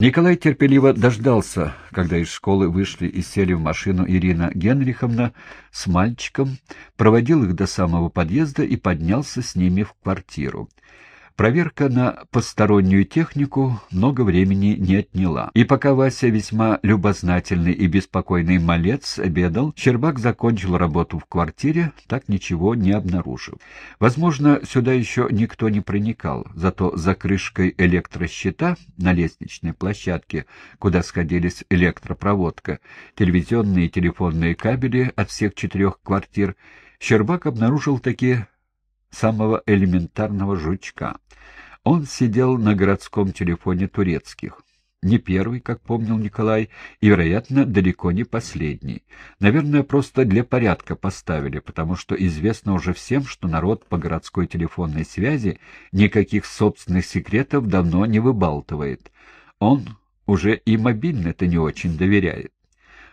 Николай терпеливо дождался, когда из школы вышли и сели в машину Ирина Генриховна с мальчиком, проводил их до самого подъезда и поднялся с ними в квартиру. Проверка на постороннюю технику много времени не отняла. И пока Вася, весьма любознательный и беспокойный малец, обедал, Щербак закончил работу в квартире, так ничего не обнаружив. Возможно, сюда еще никто не проникал, зато за крышкой электрощита на лестничной площадке, куда сходились электропроводка, телевизионные и телефонные кабели от всех четырех квартир, Щербак обнаружил такие самого элементарного жучка. Он сидел на городском телефоне турецких. Не первый, как помнил Николай, и, вероятно, далеко не последний. Наверное, просто для порядка поставили, потому что известно уже всем, что народ по городской телефонной связи никаких собственных секретов давно не выбалтывает. Он уже и мобильно-то не очень доверяет.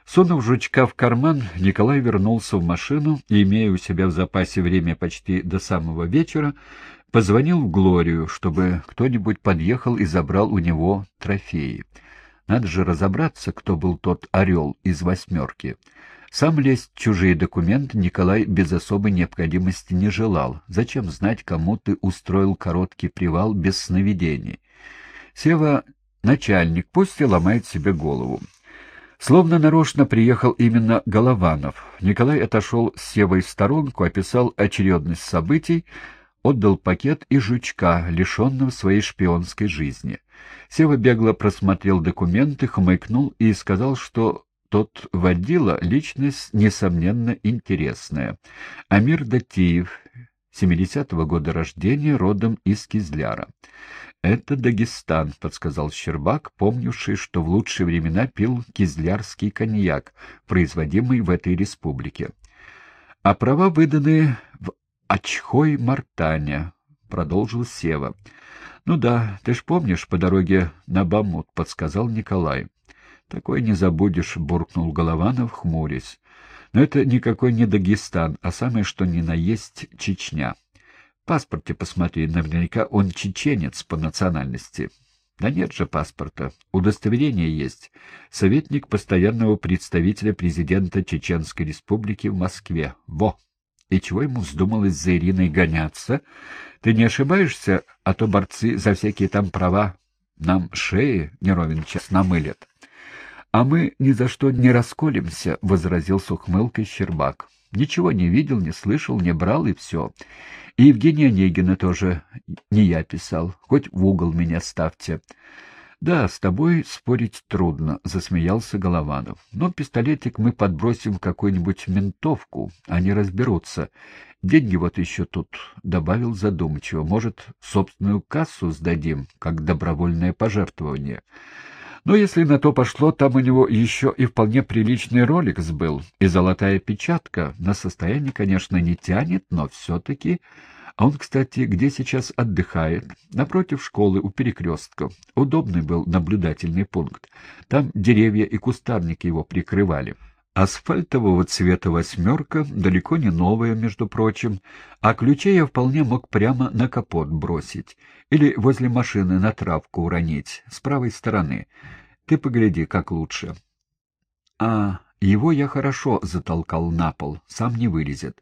Сунув жучка в карман, Николай вернулся в машину и, имея у себя в запасе время почти до самого вечера, позвонил в Глорию, чтобы кто-нибудь подъехал и забрал у него трофеи. Надо же разобраться, кто был тот орел из «восьмерки». Сам лезть в чужие документы Николай без особой необходимости не желал. Зачем знать, кому ты устроил короткий привал без сновидений? Сева — начальник, пусть и ломает себе голову. Словно нарочно приехал именно Голованов. Николай отошел с Севой в сторонку, описал очередность событий, отдал пакет и жучка, лишенного своей шпионской жизни. Сева бегло просмотрел документы, хмыкнул и сказал, что тот водила личность, несомненно, интересная. Амир Датиев, 70-го года рождения, родом из Кизляра. «Это Дагестан», — подсказал Щербак, помнивший, что в лучшие времена пил кизлярский коньяк, производимый в этой республике. «А права выданы в Очхой-Мартане», — продолжил Сева. «Ну да, ты ж помнишь, по дороге на Бамут», — подсказал Николай. «Такое не забудешь», — буркнул Голованов, хмурясь. «Но это никакой не Дагестан, а самое что ни на есть Чечня» паспорте посмотри, наверняка он чеченец по национальности. Да нет же паспорта. Удостоверение есть. Советник постоянного представителя президента Чеченской республики в Москве. Во! И чего ему вздумалось за Ириной гоняться? Ты не ошибаешься, а то борцы за всякие там права нам шеи неровен час намылят. — А мы ни за что не расколемся, — возразил с ухмылкой Щербак. Ничего не видел, не слышал, не брал, и все. И Евгения Онегина тоже не я писал. Хоть в угол меня ставьте. — Да, с тобой спорить трудно, — засмеялся Голованов. — Но пистолетик мы подбросим в какую-нибудь ментовку, они разберутся. Деньги вот еще тут, — добавил задумчиво. Может, собственную кассу сдадим, как добровольное пожертвование. Но если на то пошло, там у него еще и вполне приличный ролик был, и золотая печатка. На состояние, конечно, не тянет, но все-таки... А он, кстати, где сейчас отдыхает? Напротив школы, у перекрестка. Удобный был наблюдательный пункт. Там деревья и кустарники его прикрывали. Асфальтового цвета «восьмерка», далеко не новая, между прочим, а ключей я вполне мог прямо на капот бросить или возле машины на травку уронить, с правой стороны. Ты погляди, как лучше. А, его я хорошо затолкал на пол, сам не вылезет.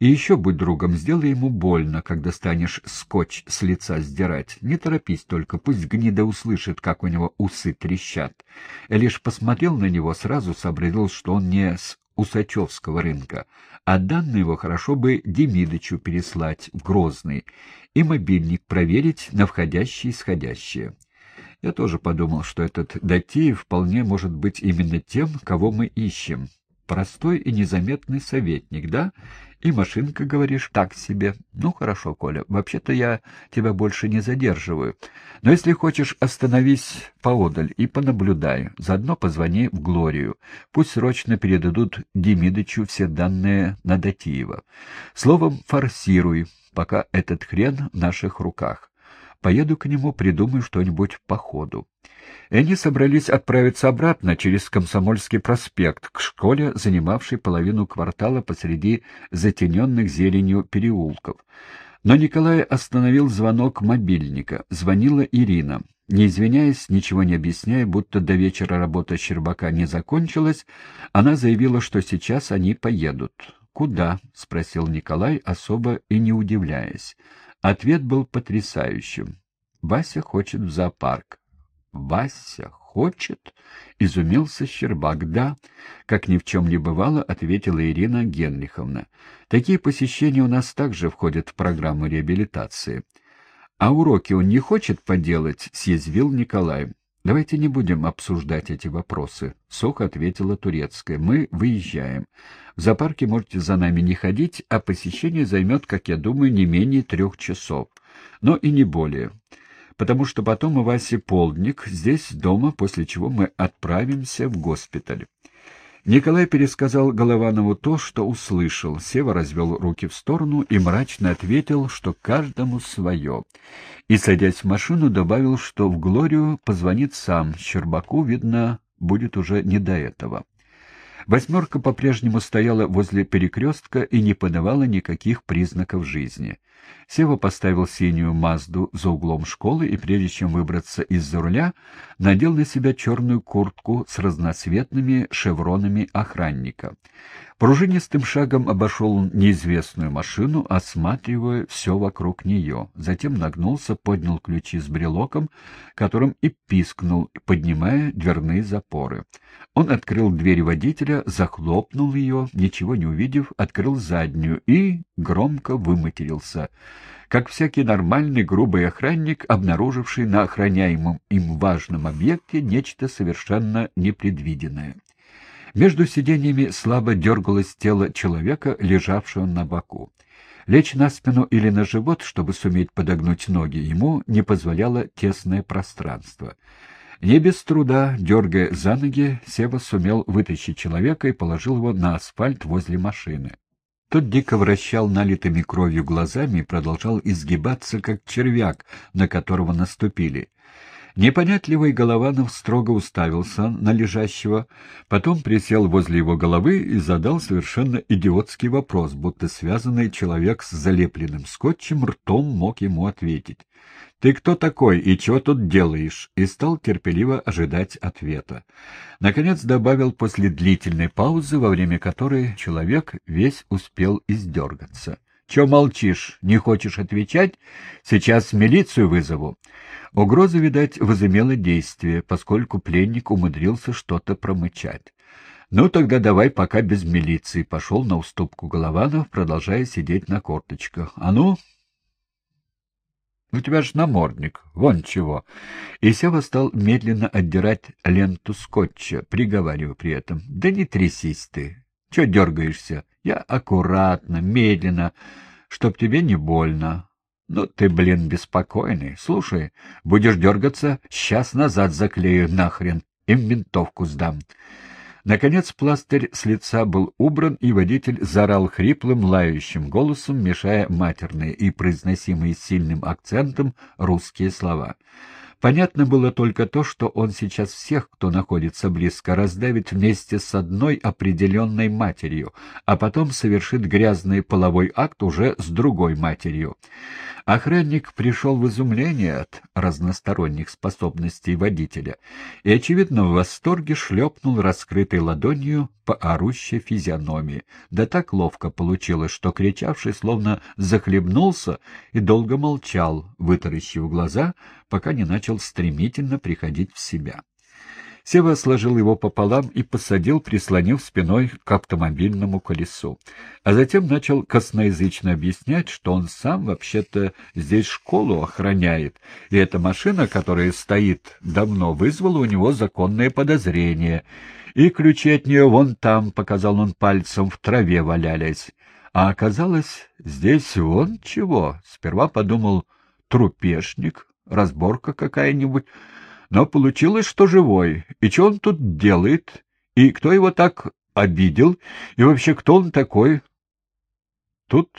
И еще, будь другом, сделай ему больно, когда станешь скотч с лица сдирать. Не торопись только, пусть гнида услышит, как у него усы трещат. Я лишь посмотрел на него, сразу сообразил, что он не с Усачевского рынка, а данные его хорошо бы Демидычу переслать в Грозный и мобильник проверить на входящие и исходящие. Я тоже подумал, что этот Датиев вполне может быть именно тем, кого мы ищем. Простой и незаметный советник, да? И машинка, говоришь, так себе. Ну, хорошо, Коля, вообще-то я тебя больше не задерживаю. Но если хочешь, остановись поодаль и понаблюдай. Заодно позвони в Глорию. Пусть срочно передадут Демидычу все данные на Датиева. Словом, форсируй, пока этот хрен в наших руках. Поеду к нему, придумаю что-нибудь по ходу. И они собрались отправиться обратно через Комсомольский проспект к школе, занимавшей половину квартала посреди затененных зеленью переулков. Но Николай остановил звонок мобильника. Звонила Ирина. Не извиняясь, ничего не объясняя, будто до вечера работа Щербака не закончилась, она заявила, что сейчас они поедут. «Куда?» — спросил Николай, особо и не удивляясь. Ответ был потрясающим. «Вася хочет в зоопарк». «Вася хочет?» — изумился Щербак. «Да», — как ни в чем не бывало, ответила Ирина Генриховна. «Такие посещения у нас также входят в программу реабилитации». «А уроки он не хочет поделать?» — съязвил Николай. «Давайте не будем обсуждать эти вопросы», — сухо ответила Турецкая. «Мы выезжаем. В зоопарке можете за нами не ходить, а посещение займет, как я думаю, не менее трех часов. Но и не более. Потому что потом у Васи полдник здесь дома, после чего мы отправимся в госпиталь». Николай пересказал Голованову то, что услышал. Сева развел руки в сторону и мрачно ответил, что каждому свое. И, садясь в машину, добавил, что в Глорию позвонит сам. Щербаку, видно, будет уже не до этого. Восьмерка по-прежнему стояла возле перекрестка и не подавала никаких признаков жизни. Сева поставил синюю Мазду за углом школы и, прежде чем выбраться из-за руля, надел на себя черную куртку с разноцветными шевронами охранника. Пружинистым шагом обошел неизвестную машину, осматривая все вокруг нее. Затем нагнулся, поднял ключи с брелоком, которым и пискнул, поднимая дверные запоры. Он открыл дверь водителя, захлопнул ее, ничего не увидев, открыл заднюю и громко выматерился как всякий нормальный грубый охранник, обнаруживший на охраняемом им важном объекте нечто совершенно непредвиденное. Между сиденьями слабо дергалось тело человека, лежавшего на боку. Лечь на спину или на живот, чтобы суметь подогнуть ноги, ему не позволяло тесное пространство. Не без труда, дергая за ноги, Сева сумел вытащить человека и положил его на асфальт возле машины. Тот дико вращал налитыми кровью глазами и продолжал изгибаться, как червяк, на которого наступили. Непонятливый Голованов строго уставился на лежащего, потом присел возле его головы и задал совершенно идиотский вопрос, будто связанный человек с залепленным скотчем ртом мог ему ответить. «Ты кто такой и чего тут делаешь?» и стал терпеливо ожидать ответа. Наконец добавил после длительной паузы, во время которой человек весь успел издергаться. «Че молчишь? Не хочешь отвечать? Сейчас милицию вызову». Угроза, видать, возымела действие, поскольку пленник умудрился что-то промычать. «Ну, тогда давай пока без милиции», — пошел на уступку Голованов, продолжая сидеть на корточках. «А ну, у тебя ж намордник, вон чего. И Сева стал медленно отдирать ленту скотча, приговаривая при этом. Да не трясись ты. Че дергаешься? Я аккуратно, медленно, чтоб тебе не больно. Ну ты, блин, беспокойный. Слушай, будешь дергаться, сейчас назад заклею нахрен, им винтовку сдам. Наконец пластырь с лица был убран, и водитель заорал хриплым, лающим голосом, мешая матерные и произносимые сильным акцентом русские слова. Понятно было только то, что он сейчас всех, кто находится близко, раздавит вместе с одной определенной матерью, а потом совершит грязный половой акт уже с другой матерью. Охранник пришел в изумление от разносторонних способностей водителя и, очевидно, в восторге шлепнул раскрытой ладонью по орущей физиономии. Да так ловко получилось, что кричавший словно захлебнулся и долго молчал, вытаращив глаза, пока не начал стремительно приходить в себя. Сева сложил его пополам и посадил, прислонив спиной к автомобильному колесу. А затем начал косноязычно объяснять, что он сам вообще-то здесь школу охраняет, и эта машина, которая стоит давно, вызвала у него законное подозрение, и ключи от нее вон там, — показал он пальцем, — в траве валялись. А оказалось, здесь вон чего. Сперва подумал, трупешник, разборка какая-нибудь, но получилось, что живой. И что он тут делает? И кто его так обидел? И вообще, кто он такой? Тут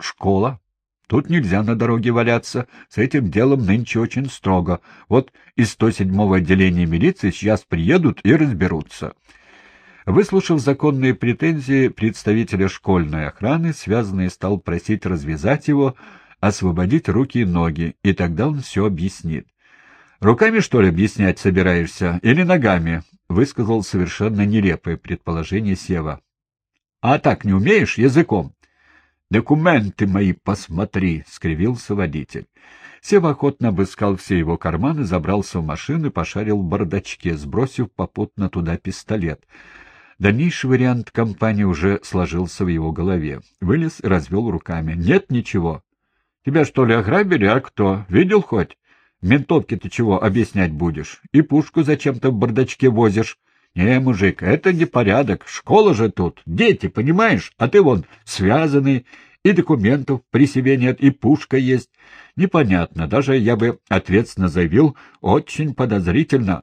школа. Тут нельзя на дороге валяться. С этим делом нынче очень строго. Вот из 107-го отделения милиции сейчас приедут и разберутся. Выслушав законные претензии представителя школьной охраны, связанный стал просить развязать его, освободить руки и ноги, и тогда он все объяснит. «Руками, что ли, объяснять собираешься? Или ногами?» — высказал совершенно нелепое предположение Сева. «А так не умеешь языком?» «Документы мои посмотри!» — скривился водитель. Сева охотно обыскал все его карманы, забрался в машину и пошарил в бардачке, сбросив попутно туда пистолет. Дальнейший вариант компании уже сложился в его голове. Вылез и развел руками. «Нет ничего. Тебя что ли ограбили, а кто? Видел хоть? Ментовке ты чего объяснять будешь? И пушку зачем-то в бардачке возишь?» «Не, мужик, это не порядок. Школа же тут. Дети, понимаешь? А ты вон связанный, и документов при себе нет, и пушка есть. Непонятно. Даже я бы ответственно заявил, очень подозрительно.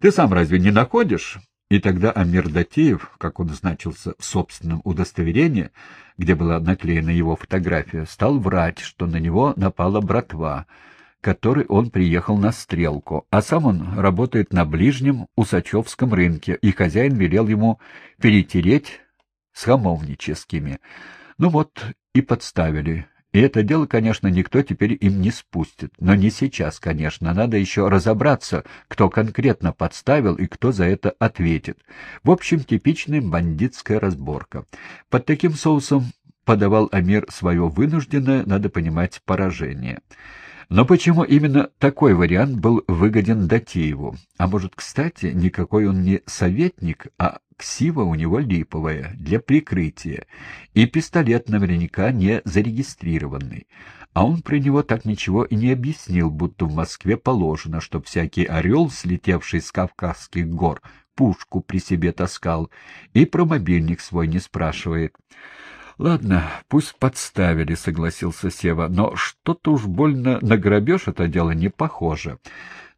Ты сам разве не находишь?» И тогда Амир Датеев, как он значился в собственном удостоверении, где была наклеена его фотография, стал врать, что на него напала братва — который он приехал на стрелку, а сам он работает на ближнем Усачевском рынке, и хозяин велел ему перетереть с хамовническими. Ну вот и подставили. И это дело, конечно, никто теперь им не спустит. Но не сейчас, конечно. Надо еще разобраться, кто конкретно подставил и кто за это ответит. В общем, типичная бандитская разборка. Под таким соусом подавал Амир свое вынужденное, надо понимать, поражение. Но почему именно такой вариант был выгоден Датееву? А может, кстати, никакой он не советник, а ксива у него липовая, для прикрытия, и пистолет наверняка не зарегистрированный. А он про него так ничего и не объяснил, будто в Москве положено, что всякий орел, слетевший с Кавказских гор, пушку при себе таскал, и про мобильник свой не спрашивает. Ладно, пусть подставили, согласился Сева, но что-то уж больно на грабеж это дело не похоже.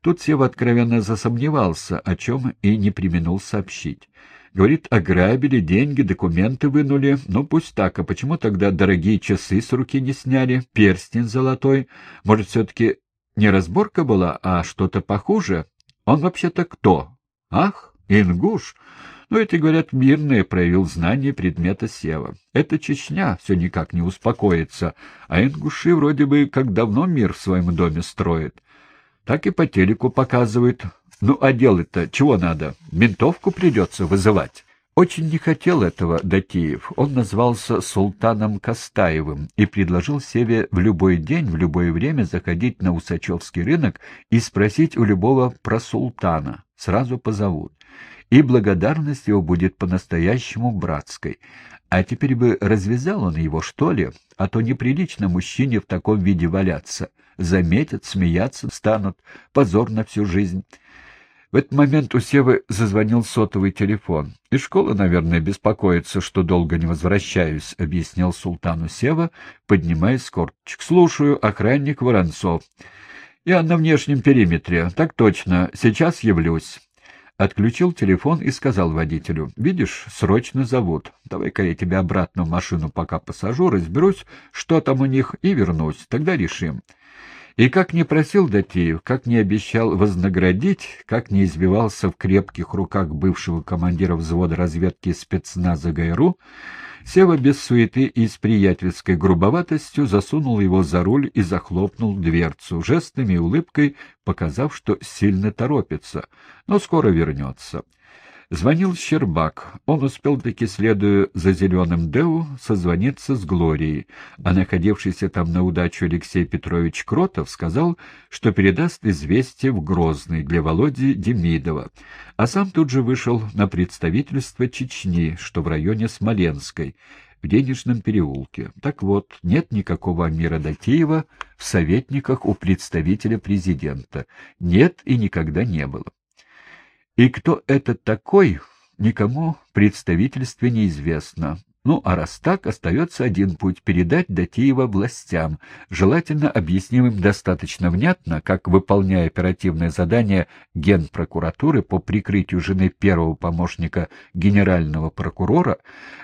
Тут Сева откровенно засомневался, о чем и не применул сообщить. Говорит, ограбили, деньги, документы вынули. Ну, пусть так, а почему тогда дорогие часы с руки не сняли, перстень золотой? Может, все-таки не разборка была, а что-то похуже? Он вообще-то кто? Ах, ингуш! Но эти, говорят, мирные, проявил знание предмета Сева. Это Чечня все никак не успокоится, а ингуши вроде бы как давно мир в своем доме строят. Так и по телеку показывают. Ну, а делать-то чего надо? Ментовку придется вызывать. Очень не хотел этого Датиев. Он назвался Султаном Костаевым и предложил Севе в любой день, в любое время заходить на Усачевский рынок и спросить у любого про султана. Сразу позовут и благодарность его будет по-настоящему братской. А теперь бы развязал он его, что ли, а то неприлично мужчине в таком виде валяться. Заметят, смеяться станут, позор на всю жизнь. В этот момент у Севы зазвонил сотовый телефон. «И школа, наверное, беспокоится, что долго не возвращаюсь», — объяснил султану Сева, поднимаясь с корточек. «Слушаю, охранник Воронцов. Я на внешнем периметре. Так точно. Сейчас явлюсь» отключил телефон и сказал водителю, «Видишь, срочно зовут. Давай-ка я тебя обратно в машину пока посажу, разберусь, что там у них, и вернусь. Тогда решим». И как не просил Датеев, как не обещал вознаградить, как не избивался в крепких руках бывшего командира взвода разведки спецназа ГРУ, Сева без суеты и с приятельской грубоватостью засунул его за руль и захлопнул дверцу, жестами и улыбкой показав, что сильно торопится, но скоро вернется. Звонил Щербак. Он успел таки, следуя за зеленым Деу, созвониться с Глорией, а находившийся там на удачу Алексей Петрович Кротов сказал, что передаст известие в Грозный для Володи Демидова, а сам тут же вышел на представительство Чечни, что в районе Смоленской, в Денежном переулке. Так вот, нет никакого Амира Датеева в советниках у представителя президента. Нет и никогда не было. И кто это такой, никому в представительстве неизвестно. Ну, а раз так, остается один путь — передать Датеева властям, желательно объяснимым достаточно внятно, как, выполняя оперативное задание Генпрокуратуры по прикрытию жены первого помощника генерального прокурора,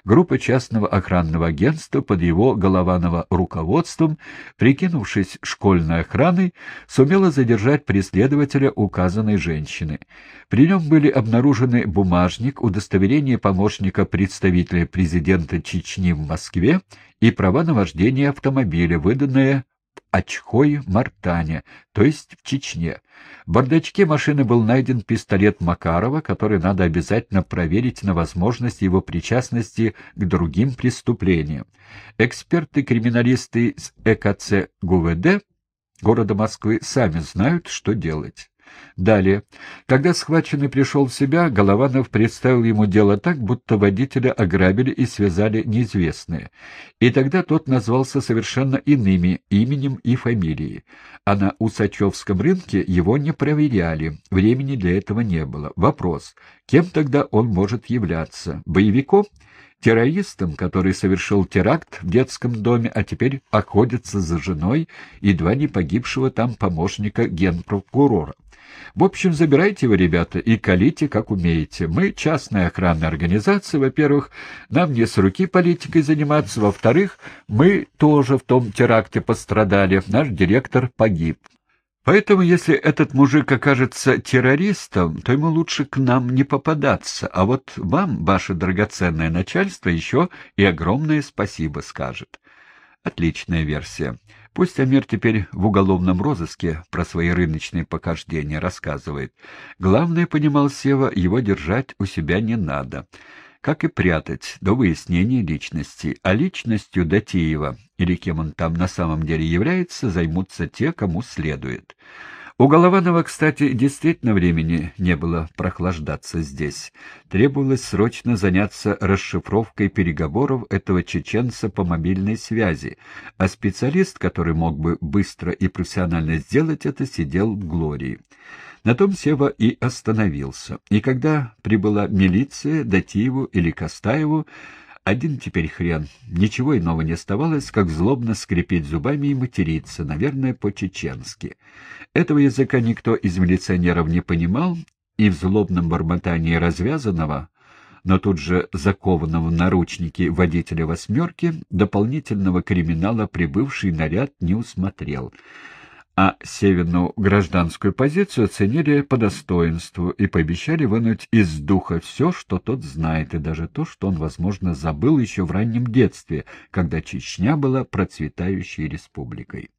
группа частного охранного агентства под его Голованова руководством, прикинувшись школьной охраной, сумела задержать преследователя указанной женщины. При нем были обнаружены бумажник, удостоверение помощника представителя президента Чечни в Москве и права на вождение автомобиля, выданные Очхой-Мартане, то есть в Чечне. В бардачке машины был найден пистолет Макарова, который надо обязательно проверить на возможность его причастности к другим преступлениям. Эксперты-криминалисты с ЭКЦ ГУВД города Москвы сами знают, что делать. Далее. Когда схваченный пришел в себя, Голованов представил ему дело так, будто водителя ограбили и связали неизвестные. И тогда тот назвался совершенно иными именем и фамилией. А на Усачевском рынке его не проверяли, времени для этого не было. Вопрос, кем тогда он может являться? Боевиком? Террористом, который совершил теракт в детском доме, а теперь охотится за женой едва не погибшего там помощника генпрокурора. В общем, забирайте его, ребята, и калите, как умеете. Мы частная охранная организация, во-первых, нам не с руки политикой заниматься, во-вторых, мы тоже в том теракте пострадали, наш директор погиб. Поэтому, если этот мужик окажется террористом, то ему лучше к нам не попадаться, а вот вам, ваше драгоценное начальство, еще и огромное спасибо скажет. Отличная версия. Пусть Амир теперь в уголовном розыске про свои рыночные похождения рассказывает. Главное, понимал Сева, его держать у себя не надо как и прятать до выяснения личности. А личностью Датиева, или кем он там на самом деле является, займутся те, кому следует. У Голованова, кстати, действительно времени не было прохлаждаться здесь. Требовалось срочно заняться расшифровкой переговоров этого чеченца по мобильной связи, а специалист, который мог бы быстро и профессионально сделать это, сидел в Глории. На том Сева и остановился. И когда прибыла милиция, Датиеву или Костаеву, один теперь хрен. Ничего иного не оставалось, как злобно скрипеть зубами и материться, наверное, по-чеченски. Этого языка никто из милиционеров не понимал, и в злобном бормотании развязанного, но тут же закованного в наручники водителя «восьмерки» дополнительного криминала прибывший наряд не усмотрел — а Севину гражданскую позицию оценили по достоинству и пообещали вынуть из духа все, что тот знает, и даже то, что он, возможно, забыл еще в раннем детстве, когда Чечня была процветающей республикой.